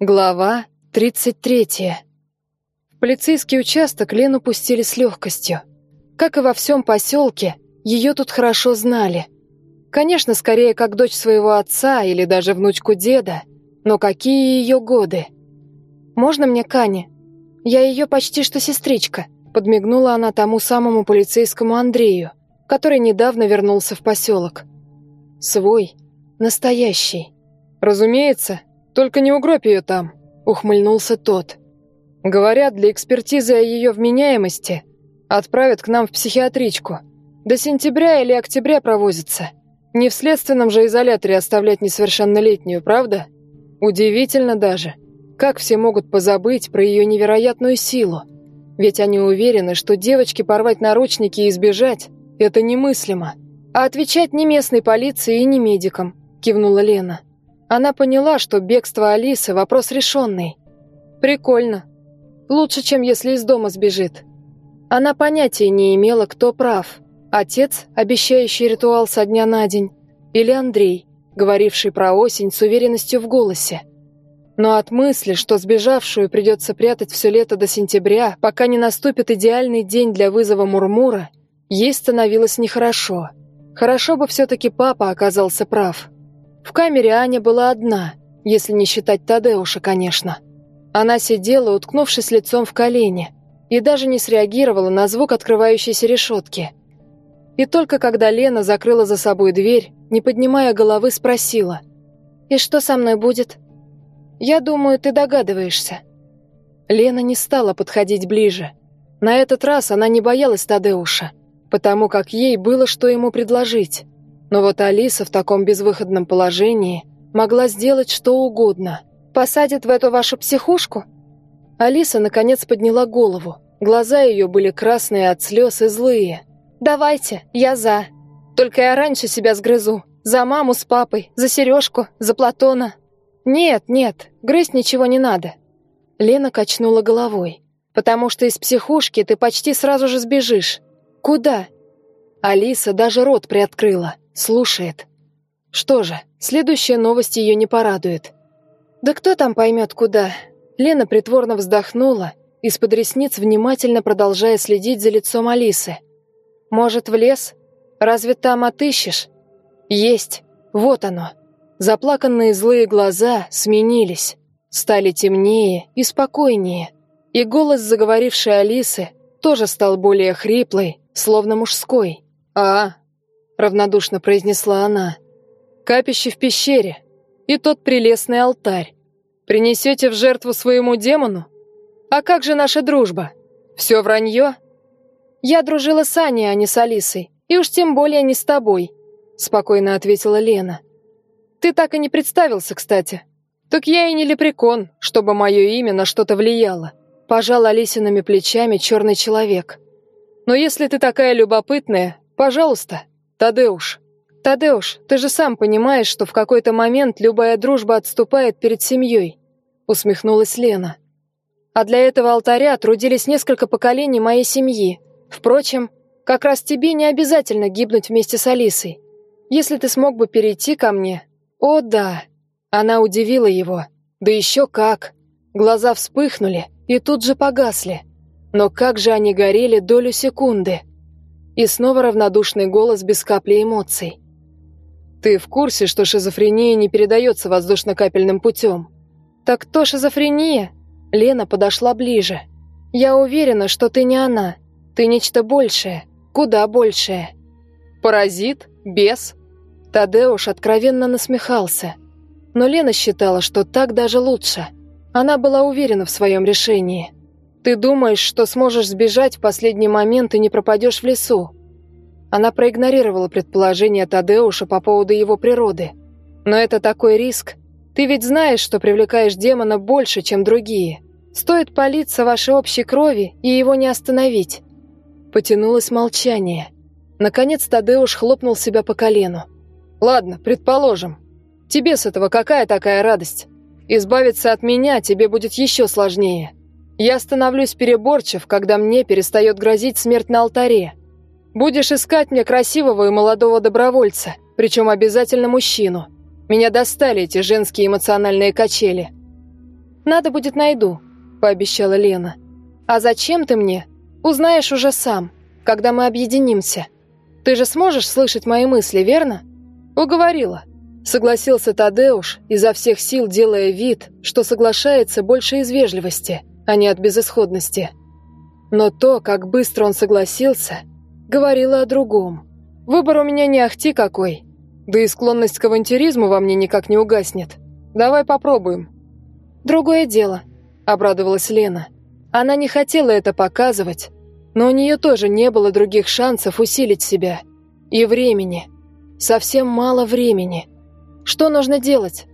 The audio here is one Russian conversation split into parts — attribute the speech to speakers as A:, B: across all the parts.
A: Глава 33. В полицейский участок Лену пустили с легкостью. Как и во всем поселке, ее тут хорошо знали. Конечно, скорее как дочь своего отца или даже внучку деда, но какие ее годы? «Можно мне Кани? Я ее почти что сестричка», подмигнула она тому самому полицейскому Андрею, который недавно вернулся в поселок. «Свой, настоящий». «Разумеется», только не угробь ее там», — ухмыльнулся тот. «Говорят, для экспертизы о ее вменяемости отправят к нам в психиатричку. До сентября или октября провозится. Не в следственном же изоляторе оставлять несовершеннолетнюю, правда? Удивительно даже, как все могут позабыть про ее невероятную силу. Ведь они уверены, что девочке порвать наручники и избежать – это немыслимо. А отвечать ни местной полиции и ни медикам, кивнула Лена. Она поняла, что бегство Алисы – вопрос решенный. Прикольно. Лучше, чем если из дома сбежит. Она понятия не имела, кто прав. Отец, обещающий ритуал со дня на день, или Андрей, говоривший про осень с уверенностью в голосе. Но от мысли, что сбежавшую придется прятать все лето до сентября, пока не наступит идеальный день для вызова Мурмура, ей становилось нехорошо. Хорошо бы все-таки папа оказался прав. В камере Аня была одна, если не считать Тадеуша, конечно. Она сидела, уткнувшись лицом в колени, и даже не среагировала на звук открывающейся решетки. И только когда Лена закрыла за собой дверь, не поднимая головы, спросила. «И что со мной будет?» «Я думаю, ты догадываешься». Лена не стала подходить ближе. На этот раз она не боялась Тадеуша, потому как ей было что ему предложить. Но вот Алиса в таком безвыходном положении могла сделать что угодно. «Посадят в эту вашу психушку?» Алиса наконец подняла голову. Глаза ее были красные от слез и злые. «Давайте, я за. Только я раньше себя сгрызу. За маму с папой, за Сережку, за Платона». «Нет, нет, грызть ничего не надо». Лена качнула головой. «Потому что из психушки ты почти сразу же сбежишь. Куда?» Алиса даже рот приоткрыла. Слушает. Что же, следующая новость ее не порадует. Да кто там поймет куда? Лена притворно вздохнула, из-под ресниц внимательно продолжая следить за лицом Алисы. Может, в лес? Разве там отыщешь? Есть. Вот оно. Заплаканные злые глаза сменились, стали темнее и спокойнее. И голос заговорившей Алисы тоже стал более хриплый, словно мужской. «А, равнодушно произнесла она. Капище в пещере и тот прелестный алтарь. Принесете в жертву своему демону? А как же наша дружба? Все вранье? Я дружила с Аней, а не с Алисой, и уж тем более не с тобой, спокойно ответила Лена. Ты так и не представился, кстати. Так я и не лепрекон, чтобы мое имя на что-то влияло. Пожал Алисиными плечами черный человек. Но если ты такая любопытная, пожалуйста, «Тадеуш! Тадеуш, ты же сам понимаешь, что в какой-то момент любая дружба отступает перед семьей», усмехнулась Лена. «А для этого алтаря трудились несколько поколений моей семьи. Впрочем, как раз тебе не обязательно гибнуть вместе с Алисой. Если ты смог бы перейти ко мне...» «О, да!» Она удивила его. «Да еще как!» Глаза вспыхнули и тут же погасли. Но как же они горели долю секунды. И снова равнодушный голос без капли эмоций. «Ты в курсе, что шизофрения не передается воздушно-капельным путем?» «Так то шизофрения?» Лена подошла ближе. «Я уверена, что ты не она. Ты нечто большее, куда большее». «Паразит? Бес?» Тадеуш откровенно насмехался. Но Лена считала, что так даже лучше. Она была уверена в своем решении. Ты думаешь, что сможешь сбежать в последний момент и не пропадешь в лесу?» Она проигнорировала предположение Тадеуша по поводу его природы. «Но это такой риск. Ты ведь знаешь, что привлекаешь демона больше, чем другие. Стоит палиться вашей общей крови, и его не остановить». Потянулось молчание. Наконец Тадеуш хлопнул себя по колену. «Ладно, предположим. Тебе с этого какая такая радость? Избавиться от меня тебе будет еще сложнее». Я становлюсь переборчив, когда мне перестает грозить смерть на алтаре. Будешь искать мне красивого и молодого добровольца, причем обязательно мужчину. Меня достали эти женские эмоциональные качели. «Надо будет найду», — пообещала Лена. «А зачем ты мне? Узнаешь уже сам, когда мы объединимся. Ты же сможешь слышать мои мысли, верно?» «Уговорила», — согласился Тадеуш, изо всех сил делая вид, что соглашается больше из вежливости, а не от безысходности. Но то, как быстро он согласился, говорило о другом. «Выбор у меня не ахти какой, да и склонность к авантюризму во мне никак не угаснет. Давай попробуем». «Другое дело», — обрадовалась Лена. Она не хотела это показывать, но у нее тоже не было других шансов усилить себя. И времени. Совсем мало времени. Что нужно делать?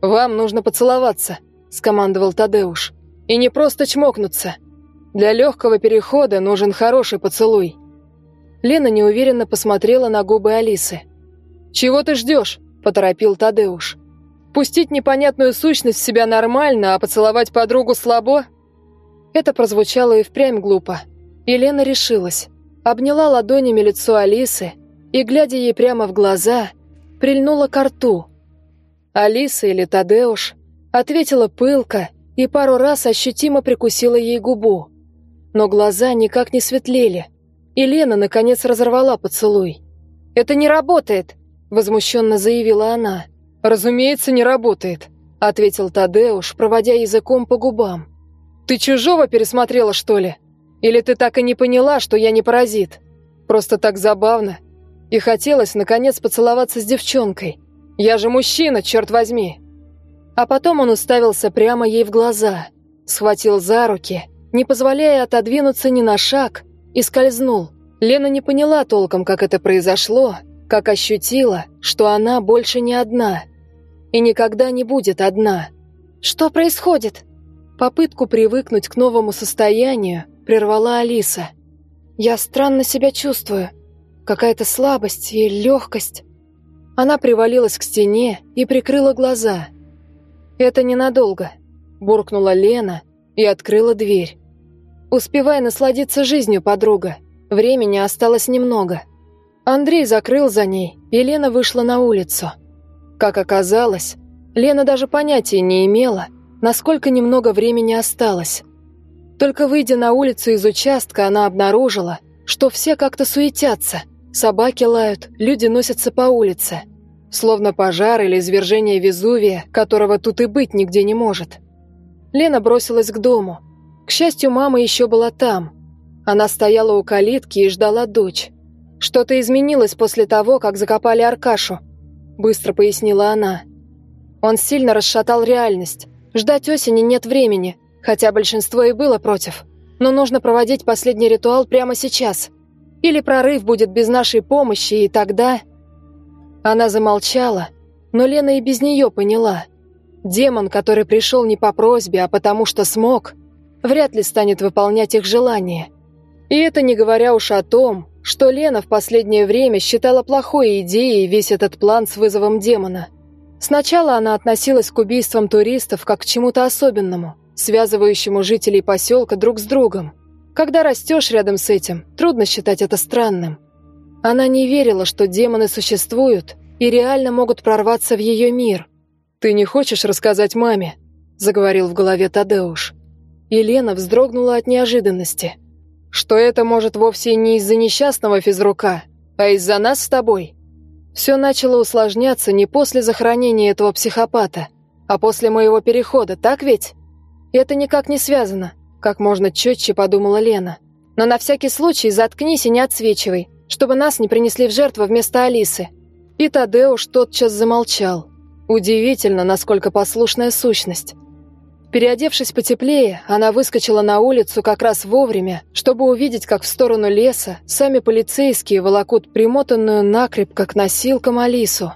A: «Вам нужно поцеловаться», — скомандовал Тадеуш. «И не просто чмокнуться. Для легкого перехода нужен хороший поцелуй». Лена неуверенно посмотрела на губы Алисы. «Чего ты ждешь?» – поторопил Тадеуш. «Пустить непонятную сущность в себя нормально, а поцеловать подругу слабо?» Это прозвучало и впрямь глупо. Елена решилась, обняла ладонями лицо Алисы и, глядя ей прямо в глаза, прильнула к рту. Алиса или Тадеуш ответила пылко и пару раз ощутимо прикусила ей губу. Но глаза никак не светлели, и Лена, наконец, разорвала поцелуй. «Это не работает!» возмущенно заявила она. «Разумеется, не работает», — ответил Тадеуш, проводя языком по губам. «Ты чужого пересмотрела, что ли? Или ты так и не поняла, что я не паразит? Просто так забавно. И хотелось, наконец, поцеловаться с девчонкой. Я же мужчина, черт возьми!» А потом он уставился прямо ей в глаза, схватил за руки, не позволяя отодвинуться ни на шаг, и скользнул. Лена не поняла толком, как это произошло, как ощутила, что она больше не одна и никогда не будет одна. Что происходит? Попытку привыкнуть к новому состоянию прервала Алиса. Я странно себя чувствую. Какая-то слабость и легкость. Она привалилась к стене и прикрыла глаза. «Это ненадолго», – буркнула Лена и открыла дверь. «Успевай насладиться жизнью, подруга. Времени осталось немного». Андрей закрыл за ней, и Лена вышла на улицу. Как оказалось, Лена даже понятия не имела, насколько немного времени осталось. Только выйдя на улицу из участка, она обнаружила, что все как-то суетятся. Собаки лают, люди носятся по улице. Словно пожар или извержение Везувия, которого тут и быть нигде не может. Лена бросилась к дому. К счастью, мама еще была там. Она стояла у калитки и ждала дочь. «Что-то изменилось после того, как закопали Аркашу», – быстро пояснила она. «Он сильно расшатал реальность. Ждать осени нет времени, хотя большинство и было против. Но нужно проводить последний ритуал прямо сейчас. Или прорыв будет без нашей помощи, и тогда...» Она замолчала, но Лена и без нее поняла. Демон, который пришел не по просьбе, а потому что смог, вряд ли станет выполнять их желания. И это не говоря уж о том, что Лена в последнее время считала плохой идеей весь этот план с вызовом демона. Сначала она относилась к убийствам туристов как к чему-то особенному, связывающему жителей поселка друг с другом. Когда растешь рядом с этим, трудно считать это странным. Она не верила, что демоны существуют и реально могут прорваться в ее мир. «Ты не хочешь рассказать маме?» – заговорил в голове Тадеуш. Елена вздрогнула от неожиданности – что это может вовсе не из-за несчастного физрука, а из-за нас с тобой. Все начало усложняться не после захоронения этого психопата, а после моего перехода, так ведь? Это никак не связано, как можно четче подумала Лена. Но на всякий случай заткнись и не отсвечивай, чтобы нас не принесли в жертву вместо Алисы. И Тадеуш тотчас замолчал. Удивительно, насколько послушная сущность. Переодевшись потеплее, она выскочила на улицу как раз вовремя, чтобы увидеть, как в сторону леса сами полицейские волокут примотанную накрепко к носилкам Алису.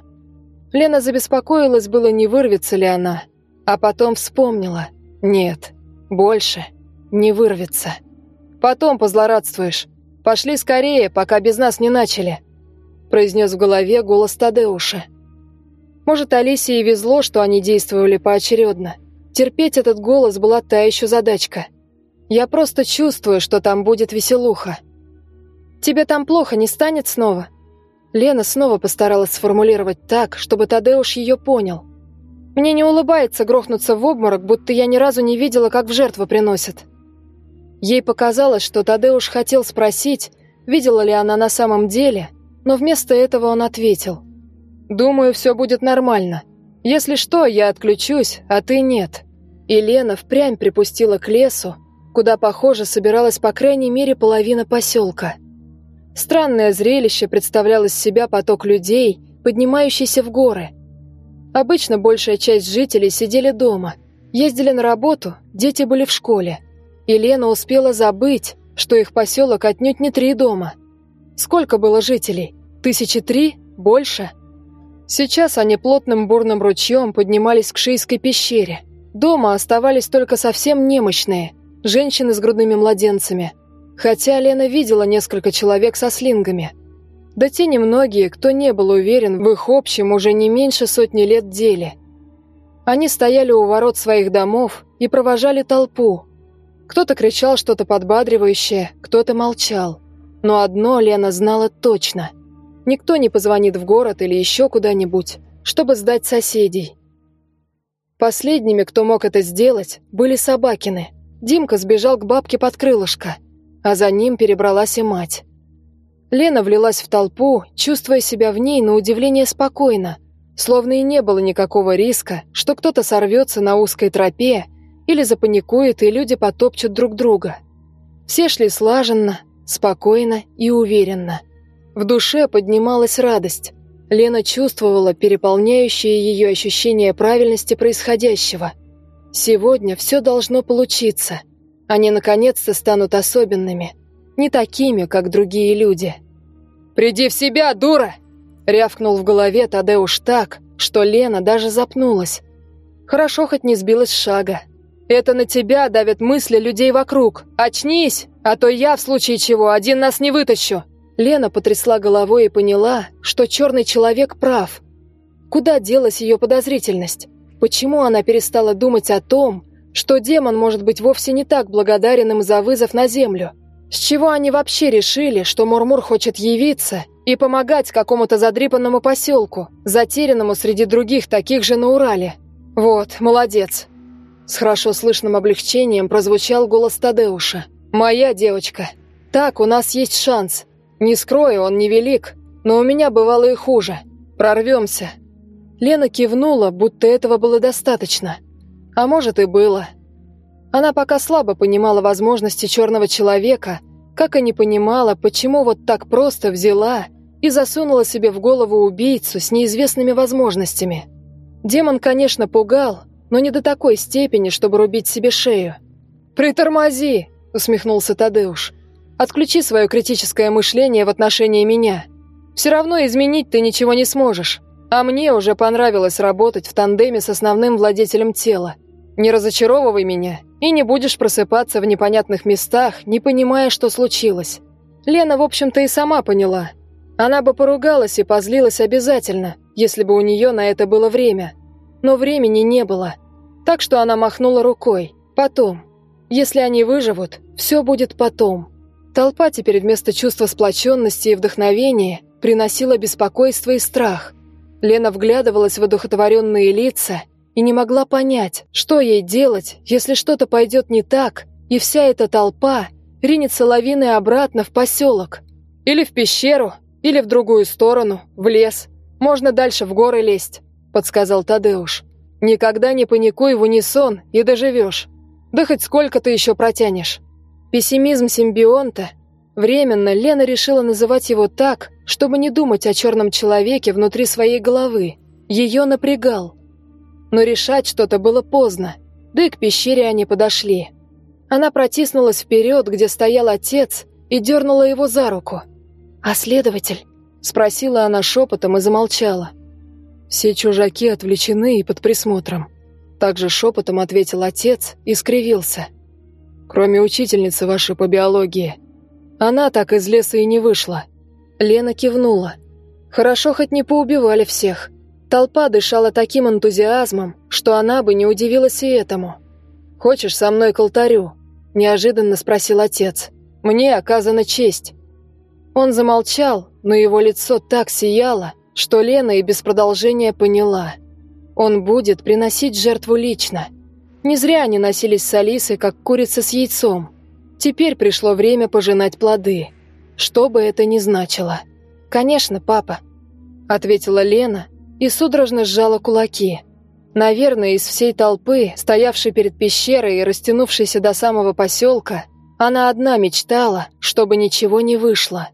A: Лена забеспокоилась было, не вырвется ли она, а потом вспомнила. Нет, больше не вырвется. Потом позлорадствуешь. Пошли скорее, пока без нас не начали, произнес в голове голос Тадеуша. Может, Алисе и везло, что они действовали поочередно. Терпеть этот голос была та еще задачка. Я просто чувствую, что там будет веселуха. Тебе там плохо не станет снова? Лена снова постаралась сформулировать так, чтобы Тадеуш ее понял. Мне не улыбается грохнуться в обморок, будто я ни разу не видела, как в жертву приносят. Ей показалось, что Тадеуш хотел спросить, видела ли она на самом деле, но вместо этого он ответил. «Думаю, все будет нормально. Если что, я отключусь, а ты нет». И Лена впрямь припустила к лесу, куда, похоже, собиралась по крайней мере половина поселка. Странное зрелище представлял из себя поток людей, поднимающийся в горы. Обычно большая часть жителей сидели дома, ездили на работу, дети были в школе. И Лена успела забыть, что их поселок отнюдь не три дома. Сколько было жителей? Тысячи три? Больше? Сейчас они плотным бурным ручьем поднимались к Шийской пещере. Дома оставались только совсем немощные, женщины с грудными младенцами. Хотя Лена видела несколько человек со слингами. Да те немногие, кто не был уверен в их общем уже не меньше сотни лет деле. Они стояли у ворот своих домов и провожали толпу. Кто-то кричал что-то подбадривающее, кто-то молчал. Но одно Лена знала точно – Никто не позвонит в город или еще куда-нибудь, чтобы сдать соседей. Последними, кто мог это сделать, были Собакины. Димка сбежал к бабке под крылышко, а за ним перебралась и мать. Лена влилась в толпу, чувствуя себя в ней на удивление спокойно, словно и не было никакого риска, что кто-то сорвется на узкой тропе или запаникует, и люди потопчут друг друга. Все шли слаженно, спокойно и уверенно. В душе поднималась радость. Лена чувствовала переполняющее ее ощущение правильности происходящего. Сегодня все должно получиться. Они наконец-то станут особенными. Не такими, как другие люди. «Приди в себя, дура!» Рявкнул в голове Тадеуш так, что Лена даже запнулась. Хорошо хоть не сбилась с шага. «Это на тебя давят мысли людей вокруг. Очнись, а то я, в случае чего, один нас не вытащу!» Лена потрясла головой и поняла, что черный человек прав. Куда делась ее подозрительность? Почему она перестала думать о том, что демон может быть вовсе не так благодарен им за вызов на землю? С чего они вообще решили, что Мурмур хочет явиться и помогать какому-то задрипанному поселку, затерянному среди других таких же на Урале? Вот, молодец. С хорошо слышным облегчением прозвучал голос Тадеуша. «Моя девочка. Так, у нас есть шанс. Не скрою, он невелик, но у меня бывало и хуже. Прорвемся. Лена кивнула, будто этого было достаточно. А может и было. Она пока слабо понимала возможности черного человека, как и не понимала, почему вот так просто взяла и засунула себе в голову убийцу с неизвестными возможностями. Демон, конечно, пугал, но не до такой степени, чтобы рубить себе шею. «Притормози!» — усмехнулся Тадеуш. Отключи свое критическое мышление в отношении меня. Все равно изменить ты ничего не сможешь. А мне уже понравилось работать в тандеме с основным владетелем тела. Не разочаровывай меня и не будешь просыпаться в непонятных местах, не понимая, что случилось. Лена, в общем-то, и сама поняла. Она бы поругалась и позлилась обязательно, если бы у нее на это было время. Но времени не было. Так что она махнула рукой. Потом. Если они выживут, все будет потом. Толпа теперь вместо чувства сплоченности и вдохновения приносила беспокойство и страх. Лена вглядывалась в одухотворенные лица и не могла понять, что ей делать, если что-то пойдет не так, и вся эта толпа ринется лавиной обратно в поселок. Или в пещеру, или в другую сторону, в лес. Можно дальше в горы лезть, подсказал Тадеуш. Никогда не паникуй в унисон и доживешь. Да хоть сколько ты еще протянешь. Пессимизм симбионта. Временно Лена решила называть его так, чтобы не думать о черном человеке внутри своей головы. Ее напрягал. Но решать что-то было поздно, да и к пещере они подошли. Она протиснулась вперед, где стоял отец, и дернула его за руку. «А следователь?» – спросила она шепотом и замолчала. «Все чужаки отвлечены и под присмотром», – также шепотом ответил отец и скривился – Кроме учительницы вашей по биологии. Она так из леса и не вышла. Лена кивнула. Хорошо хоть не поубивали всех. Толпа дышала таким энтузиазмом, что она бы не удивилась и этому. «Хочешь со мной к алтарю?» – неожиданно спросил отец. «Мне оказана честь». Он замолчал, но его лицо так сияло, что Лена и без продолжения поняла. Он будет приносить жертву лично. Не зря они носились с Алисой, как курица с яйцом. Теперь пришло время пожинать плоды. Что бы это ни значило. «Конечно, папа», — ответила Лена и судорожно сжала кулаки. Наверное, из всей толпы, стоявшей перед пещерой и растянувшейся до самого поселка, она одна мечтала, чтобы ничего не вышло.